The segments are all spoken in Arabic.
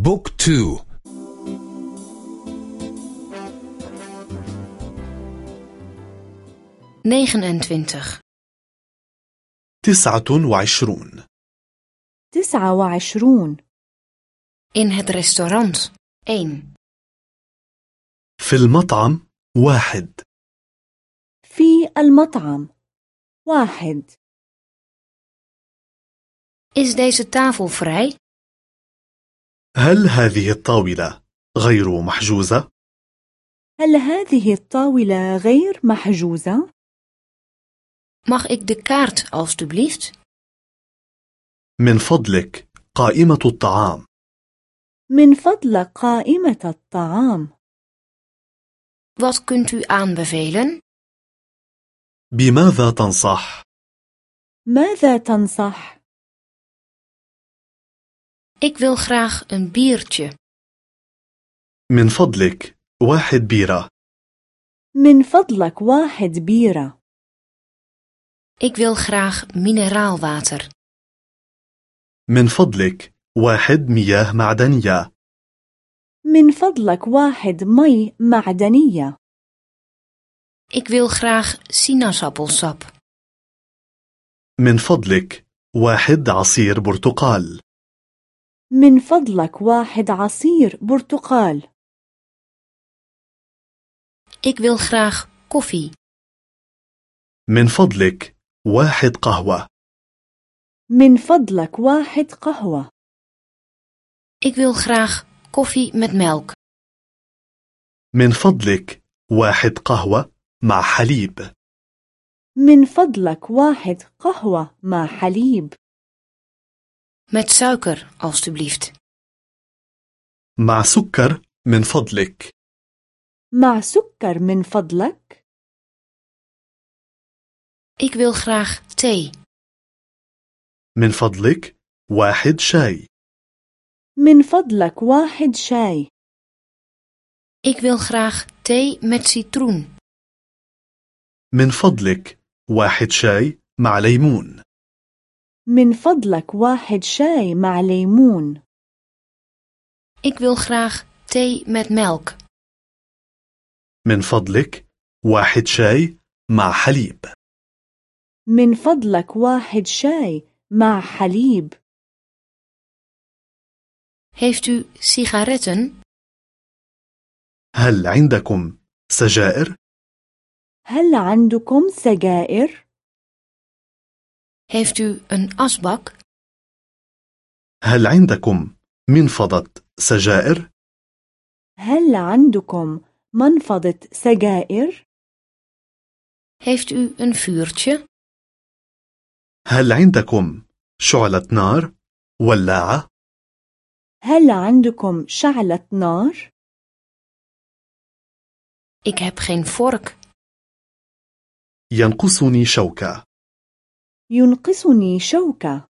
بوك تو. تسعة وعشرون. تسعة وعشرون. In het restaurant, 1. في المطعم واحد. في المطعم واحد. Is deze tafel vrij? هل هذه الطاولة غير محجوزة؟ هل هذه الطاولة غير محجوزة؟ Mag ik de kaart alstublieft? من فضلك قائمة الطعام من فضل قائمة الطعام Wat kunt u aanbevelen? بماذا تنصح؟ ماذا تنصح؟ Ik wil graag een biertje. من فضلك واحد بيرة من فضلك واحد بيرة Ik wil graag mineraalwater. من فضلك واحد مياه معدنية من فضلك واحد مي معدنية Ik wil graag sinaasappelsap. من فضلك واحد عصير برتقال من فضلك واحد عصير برتقال. Ik wil graag koffie. من فضلك واحد قهوة. من فضلك واحد قهوة. Ik wil graag koffie met melk. من فضلك واحد قهوة مع حليب. من فضلك واحد قهوة مع حليب. Met suiker, alstublieft. مع سكر من فضلك مع سكر من فضلك Ik wil graag thee. من فضلك واحد شاي من فضلك واحد شاي Ik wil graag thee met citroen. من فضلك واحد شاي مع ليمون من فضلك واحد شاي مع ليمون Ik wil graag thee met melk. من فضلك واحد شاي مع حليب من فضلك واحد شاي مع حليب Heeft u sigaretten? هل عندكم سجائر؟ هل عندكم سجائر؟ Heeft u een asbak? هل عندكم منفضة سجائر؟ هل عندكم منفضة سجائر؟ Heeft u een vuurtje? هل عندكم شعلة نار؟ ولاعة؟ هل عندكم شعلة نار؟ Ik heb geen vork. ينقصني شوكة ينقصني شوكة.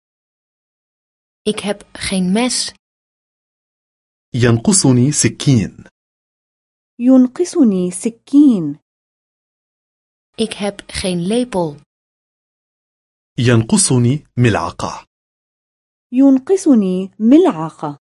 Ik heb geen mes. ينقصني سكين. ينقصني سكين. Ik heb geen lepel. ينقصني ملعقة. ينقصني ملعقة.